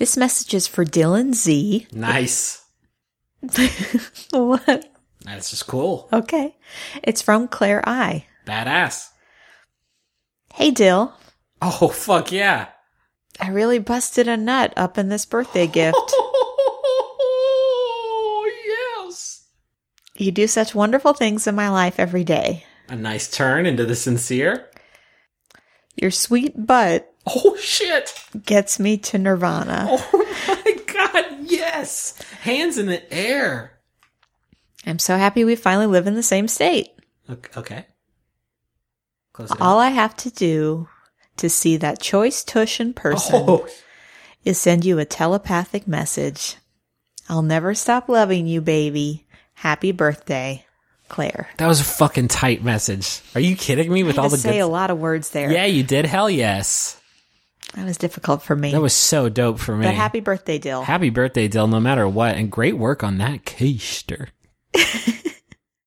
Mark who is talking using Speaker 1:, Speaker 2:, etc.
Speaker 1: This message is for Dylan Z.
Speaker 2: Nice.
Speaker 1: what?
Speaker 2: That's just cool.
Speaker 1: Okay. It's from Claire I.
Speaker 2: Badass.
Speaker 1: Hey, Dill.
Speaker 2: Oh, fuck yeah.
Speaker 1: I really busted a nut up in this birthday gift.
Speaker 2: Oh, yes.
Speaker 1: You do such wonderful things in my life every day.
Speaker 2: A nice turn into the sincere.
Speaker 1: Your sweet butt
Speaker 2: Oh, shit.
Speaker 1: gets me to nirvana.
Speaker 2: Oh, my God. Yes. Hands in the air.
Speaker 1: I'm so happy we finally live in the same state.
Speaker 2: Ok- Okay. Close.
Speaker 1: All I have to do to see that choice tush in person
Speaker 2: Oh,
Speaker 1: is send you a telepathic message. I'll never stop loving you, baby. Happy birthday, Claire.
Speaker 2: that was a fucking tight message. Are you kidding me with all the
Speaker 1: say
Speaker 2: good
Speaker 1: a lot of words there.
Speaker 2: Yeah, you did. Hell yes.
Speaker 1: That was difficult for me.
Speaker 2: That was so dope for me.
Speaker 1: but happy birthday, Dill.
Speaker 2: Happy birthday, Dill, no matter what. And great work on that keister.